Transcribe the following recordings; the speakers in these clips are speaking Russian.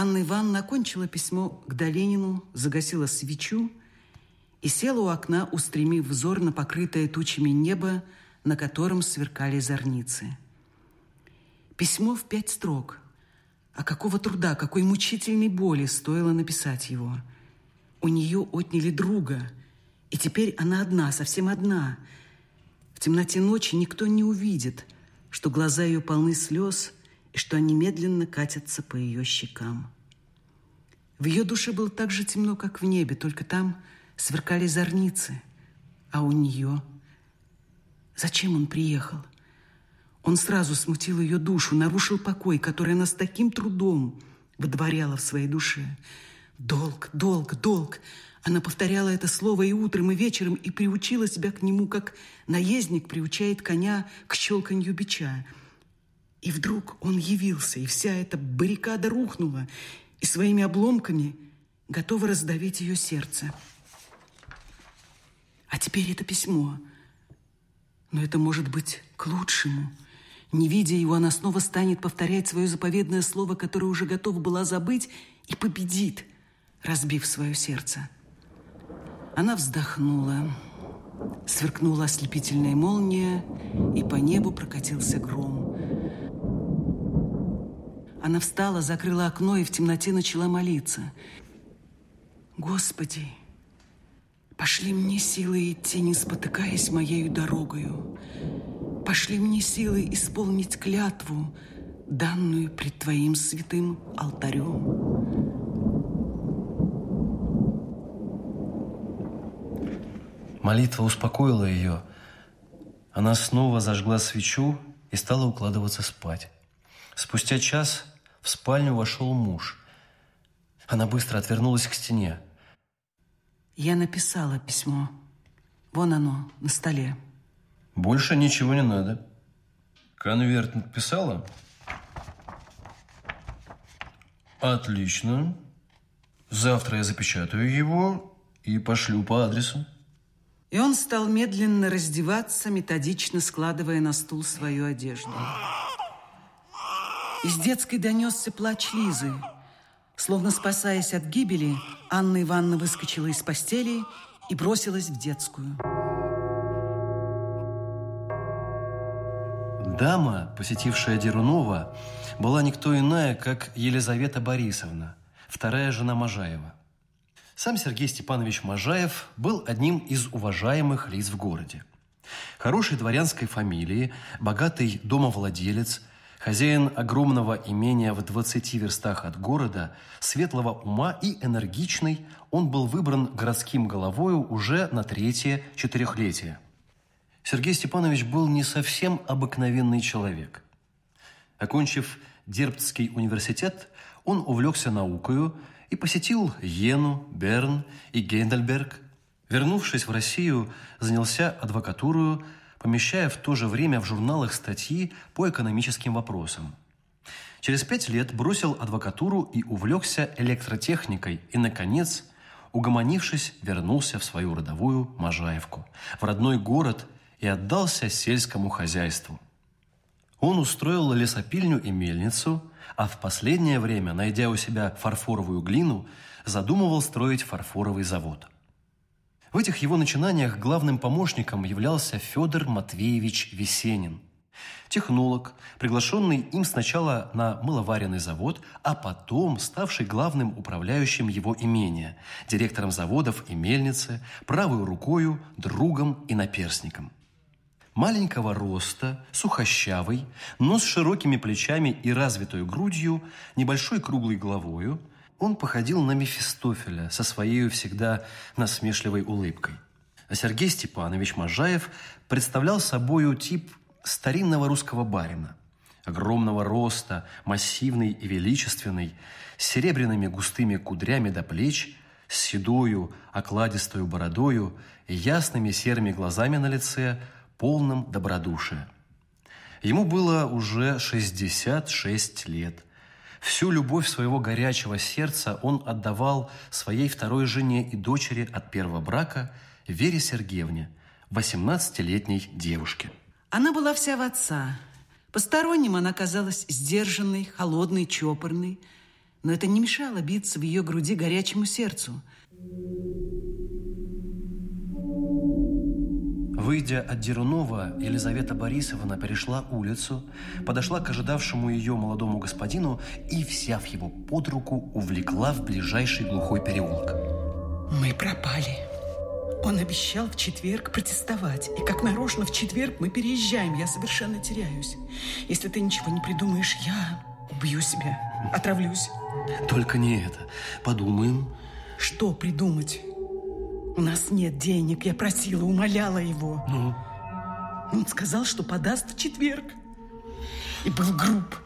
Анна Ивановна окончила письмо к Долинину, загасила свечу и села у окна, устремив взор на покрытое тучами небо, на котором сверкали зорницы. Письмо в пять строк. А какого труда, какой мучительной боли стоило написать его. У нее отняли друга, и теперь она одна, совсем одна. В темноте ночи никто не увидит, что глаза ее полны слез, что они медленно катятся по ее щекам. В ее душе было так же темно, как в небе, только там сверкали зорницы, а у нее... Зачем он приехал? Он сразу смутил ее душу, нарушил покой, который она с таким трудом выдворяла в своей душе. Долг, долг, долг. Она повторяла это слово и утром, и вечером, и приучила себя к нему, как наездник приучает коня к щелканью бича. И вдруг он явился, и вся эта баррикада рухнула, и своими обломками готова раздавить ее сердце. А теперь это письмо. Но это может быть к лучшему. Не видя его, она снова станет повторять свое заповедное слово, которое уже готова была забыть, и победит, разбив свое сердце. Она вздохнула. Сверкнула ослепительная молния, и по небу прокатился гром. Она встала, закрыла окно и в темноте начала молиться. «Господи, Пошли мне силы идти, не спотыкаясь моею дорогою. Пошли мне силы исполнить клятву, данную пред Твоим святым алтарем. Молитва успокоила ее. Она снова зажгла свечу и стала укладываться спать. Спустя час в спальню вошел муж. Она быстро отвернулась к стене. Я написала письмо. Вон оно, на столе. Больше ничего не надо. Конверт написала? Отлично. Завтра я запечатаю его и пошлю по адресу. И он стал медленно раздеваться, методично складывая на стул свою одежду. Из детской донесся плач Лизы – Словно спасаясь от гибели, Анна Ивановна выскочила из постели и бросилась в детскую. Дама, посетившая Дерунова, была никто иная, как Елизавета Борисовна, вторая жена Можаева. Сам Сергей Степанович Можаев был одним из уважаемых лиц в городе. Хорошей дворянской фамилии, богатый домовладелец – Хозяин огромного имения в 20 верстах от города, светлого ума и энергичный, он был выбран городским головою уже на третье четырехлетие. Сергей Степанович был не совсем обыкновенный человек. Окончив Дербцкий университет, он увлекся наукою и посетил Йену, Берн и Гейдельберг. Вернувшись в Россию, занялся адвокатурою, помещая в то же время в журналах статьи по экономическим вопросам. Через пять лет бросил адвокатуру и увлекся электротехникой и, наконец, угомонившись, вернулся в свою родовую Можаевку, в родной город и отдался сельскому хозяйству. Он устроил лесопильню и мельницу, а в последнее время, найдя у себя фарфоровую глину, задумывал строить фарфоровый завод – в этих его начинаниях главным помощником являлся Федор Матвеевич Весенин, технолог, приглашенный им сначала на мыловаренный завод, а потом ставший главным управляющим его имения, директором заводов и мельницы, правой рукою, другом и наперсником. Маленького роста, сухощавый, но с широкими плечами и развитой грудью, небольшой круглой головою – он походил на Мефистофеля со своей всегда насмешливой улыбкой. А Сергей Степанович Можаев представлял собою тип старинного русского барина. Огромного роста, массивный и величественный, с серебряными густыми кудрями до плеч, с седою, окладистою бородою и ясными серыми глазами на лице, полным добродушия. Ему было уже 66 лет – Всю любовь своего горячего сердца он отдавал своей второй жене и дочери от первого брака Вере Сергеевне, 18-летней девушке. Она была вся в отца. Посторонним она казалась сдержанной, холодной, чопорной. но это не мешало биться в ее груди горячему сердцу. Выйдя от Дерунова, Елизавета Борисовна перешла улицу, подошла к ожидавшему ее молодому господину и, взяв его под руку, увлекла в ближайший глухой переулок. Мы пропали. Он обещал в четверг протестовать. И как нарочно в четверг мы переезжаем. Я совершенно теряюсь. Если ты ничего не придумаешь, я убью себя. Отравлюсь. Только не это. Подумаем. Что придумать? У нас нет денег. Я просила, умоляла его. Ну? Он сказал, что подаст в четверг. И был груб.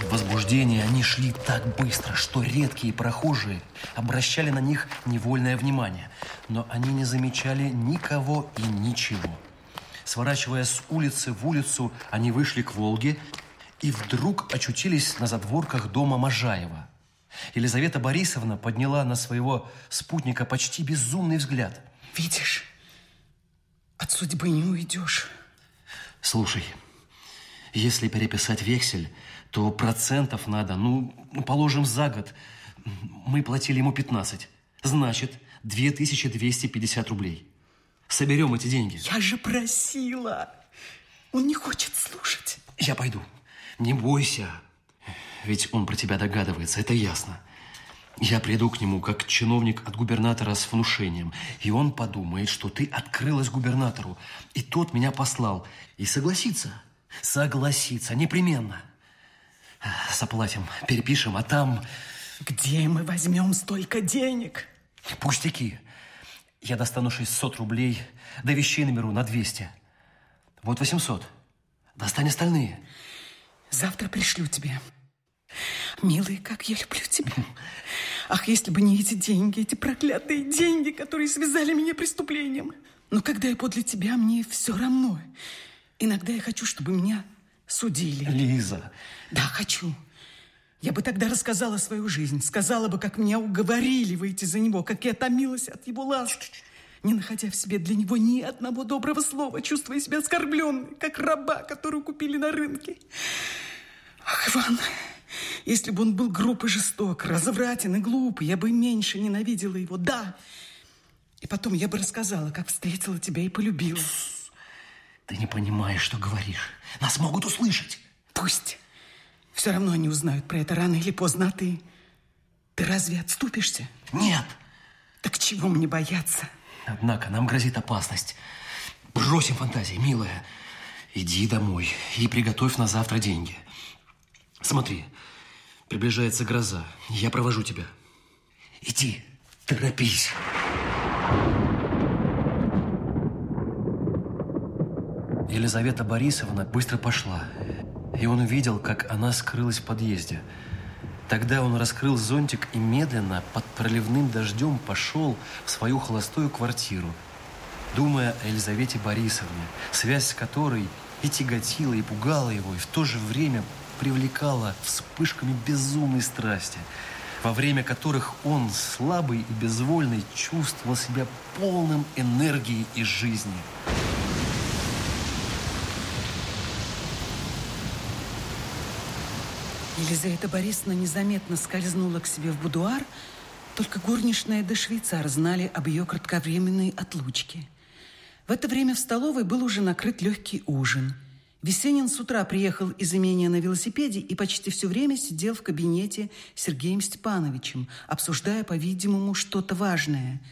В возбуждении они шли так быстро, что редкие прохожие обращали на них невольное внимание. Но они не замечали никого и ничего. Сворачивая с улицы в улицу, они вышли к Волге и вдруг очутились на задворках дома Можаева – Елизавета Борисовна подняла на своего спутника почти безумный взгляд. Видишь, от судьбы не уйдешь. Слушай, если переписать вексель, то процентов надо, ну, положим, за год. Мы платили ему 15. Значит, 2250 рублей. Соберем эти деньги. Я же просила. Он не хочет слушать. Я пойду. Не бойся. Ведь он про тебя догадывается, это ясно. Я приду к нему как чиновник от губернатора с внушением, и он подумает, что ты открылась губернатору, и тот меня послал. И согласится. Согласится, непременно. Заплатим, перепишем, а там... Где мы возьмем столько денег? Пустяки. Я достану 600 рублей, до вещей наберу на 200. Вот 800. Достань остальные. Завтра пришлю тебе. Милый, как я люблю тебя. Ах, если бы не эти деньги, эти проклятые деньги, которые связали меня преступлением. Но когда я подле тебя, мне все равно. Иногда я хочу, чтобы меня судили. Лиза. Да, хочу. Я бы тогда рассказала свою жизнь, сказала бы, как меня уговорили выйти за него, как я томилась от его ласк, не находя в себе для него ни одного доброго слова, чувствуя себя оскорбленной, как раба, которую купили на рынке. Ах, Иван, если бы он был груб и жесток, развратен и глуп, я бы меньше ненавидела его, да. И потом я бы рассказала, как встретила тебя и полюбила. Ты не понимаешь, что говоришь. Нас могут услышать. Пусть. Все равно они узнают про это рано или поздно, а ты... Ты разве отступишься? Нет. Так чего мне бояться? Однако нам грозит опасность. Бросим фантазии, милая. Иди домой и приготовь на завтра деньги. Смотри, приближается гроза. Я провожу тебя. Иди, торопись. Елизавета Борисовна быстро пошла, и он увидел, как она скрылась в подъезде. Тогда он раскрыл зонтик и медленно, под проливным дождем, пошел в свою холостую квартиру, думая о Елизавете Борисовне, связь с которой и тяготила, и пугала его, и в то же время привлекала вспышками безумной страсти, во время которых он, слабый и безвольный, чувствовал себя полным энергии и жизни. Елизавета Борисовна незаметно скользнула к себе в будуар, только горничная да швейцар знали об ее кратковременной отлучке. В это время в столовой был уже накрыт легкий ужин – Весенин с утра приехал из имения на велосипеде и почти все время сидел в кабинете с Сергеем Степановичем, обсуждая, по-видимому, что-то важное.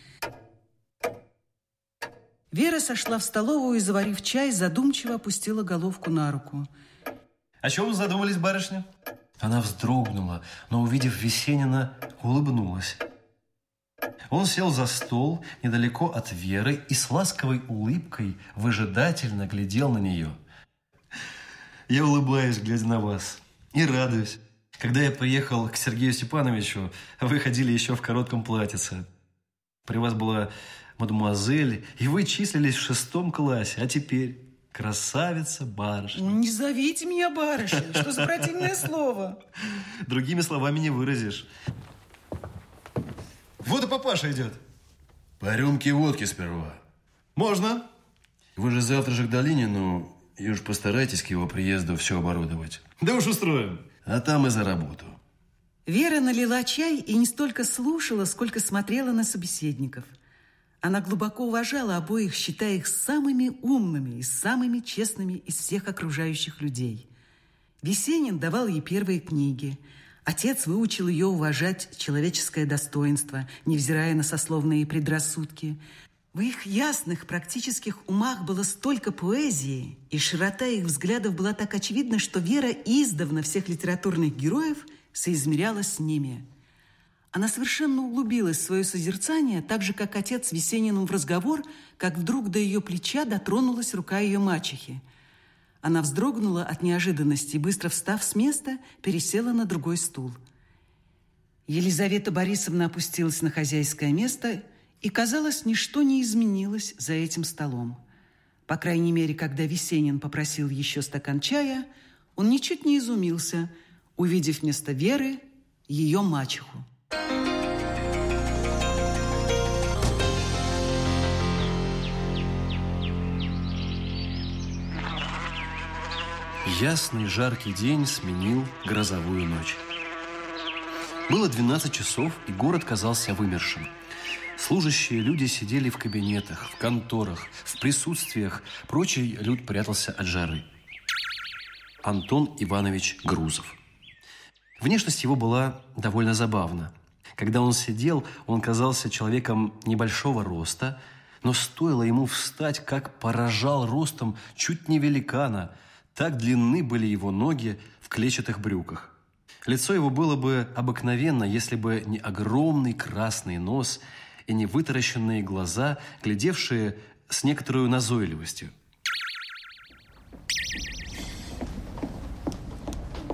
Вера сошла в столовую и, заварив чай, задумчиво опустила головку на руку. О чем вы задумались, барышня? Она вздрогнула, но, увидев Весенина, улыбнулась. Он сел за стол недалеко от Веры и с ласковой улыбкой выжидательно глядел на нее – я улыбаюсь, глядя на вас. И радуюсь. Когда я приехал к Сергею Степановичу, вы ходили еще в коротком платьице. При вас была мадемуазель, и вы числились в шестом классе. А теперь красавица барышня. Не зовите меня барышней. Что за противное слово? Другими словами не выразишь. Вот и папаша идет. По рюмке водки сперва. Можно. Вы же завтра же к Долинину и уж постарайтесь к его приезду все оборудовать. Да уж устроим. а там и за работу. Вера налила чай и не столько слушала, сколько смотрела на собеседников. Она глубоко уважала обоих, считая их самыми умными и самыми честными из всех окружающих людей. Весенин давал ей первые книги. Отец выучил ее уважать человеческое достоинство, невзирая на сословные предрассудки. В их ясных, практических умах было столько поэзии, и широта их взглядов была так очевидна, что Вера издавна всех литературных героев соизмеряла с ними. Она совершенно углубилась в свое созерцание, так же, как отец Весенину в разговор, как вдруг до ее плеча дотронулась рука ее мачехи. Она вздрогнула от неожиданности быстро встав с места, пересела на другой стул. Елизавета Борисовна опустилась на хозяйское место и, казалось, ничто не изменилось за этим столом. По крайней мере, когда Весенин попросил еще стакан чая, он ничуть не изумился, увидев вместо Веры ее мачеху. Ясный жаркий день сменил грозовую ночь. Было 12 часов, и город казался вымершим – Служащие люди сидели в кабинетах, в конторах, в присутствиях. Прочий люд прятался от жары. Антон Иванович Грузов. Внешность его была довольно забавна. Когда он сидел, он казался человеком небольшого роста, но стоило ему встать, как поражал ростом чуть не великана. Так длинны были его ноги в клетчатых брюках. Лицо его было бы обыкновенно, если бы не огромный красный нос – и невытаращенные глаза, глядевшие с некоторой назойливостью.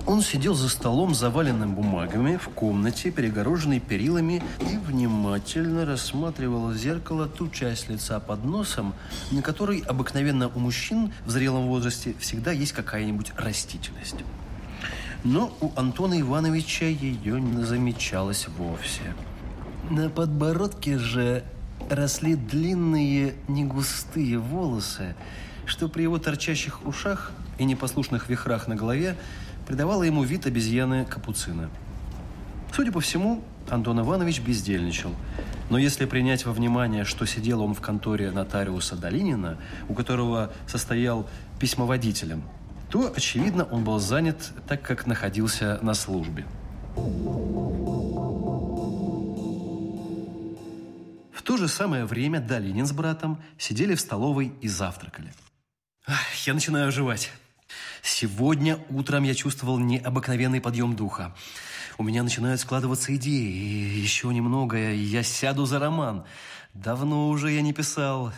Он сидел за столом, заваленным бумагами, в комнате, перегороженной перилами, и внимательно рассматривал в зеркало ту часть лица под носом, на которой обыкновенно у мужчин в зрелом возрасте всегда есть какая-нибудь растительность. Но у Антона Ивановича ее не замечалось вовсе. На подбородке же росли длинные, негустые волосы, что при его торчащих ушах и непослушных вихрах на голове придавало ему вид обезьяны капуцина. Судя по всему, Антон Иванович бездельничал. Но если принять во внимание, что сидел он в конторе нотариуса Долинина, у которого состоял письмоводителем, то, очевидно, он был занят, так как находился на службе. то же самое время Долинин с братом сидели в столовой и завтракали. Я начинаю оживать. Сегодня утром я чувствовал необыкновенный подъем духа. У меня начинают складываться идеи. И еще немного, и я сяду за роман. Давно уже я не писал.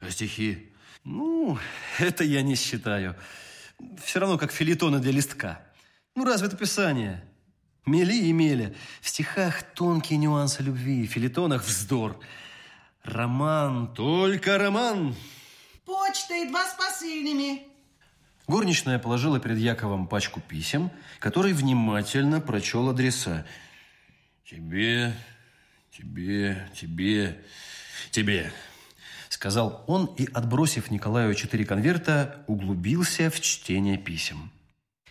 А стихи? Ну, это я не считаю. Все равно, как филитоны для листка. Ну, разве это писание? Мели и мели. В стихах тонкие нюансы любви, в филитонах вздор. Роман, только роман. Почта и два с посыльными. Горничная положила перед Яковом пачку писем, который внимательно прочел адреса. Тебе, тебе, тебе, тебе, сказал он и, отбросив Николаю четыре конверта, углубился в чтение писем.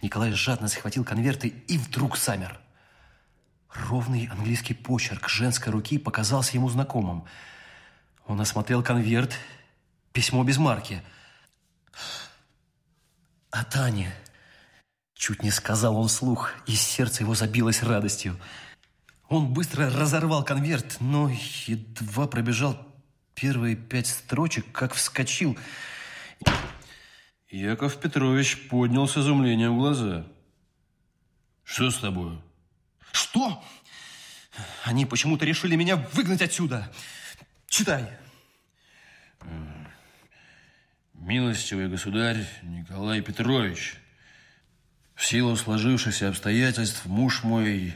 Николай жадно схватил конверты и вдруг замер. Ровный английский почерк женской руки показался ему знакомым. Он осмотрел конверт, письмо без марки. А Таня... Чуть не сказал он вслух, и сердце его забилось радостью. Он быстро разорвал конверт, но едва пробежал первые пять строчек, как вскочил. Яков Петрович поднял с изумлением глаза. Что с тобой? Что? Они почему-то решили меня выгнать отсюда. Читай. Милостивый государь Николай Петрович, в силу сложившихся обстоятельств муж мой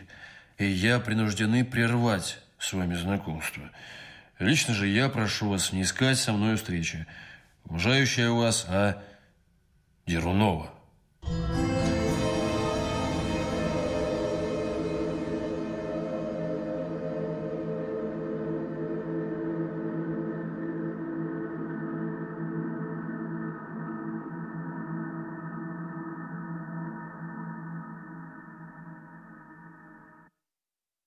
и я принуждены прервать с вами знакомство. Лично же я прошу вас не искать со мной встречи. Уважающая вас, а Дерунова. Дерунова.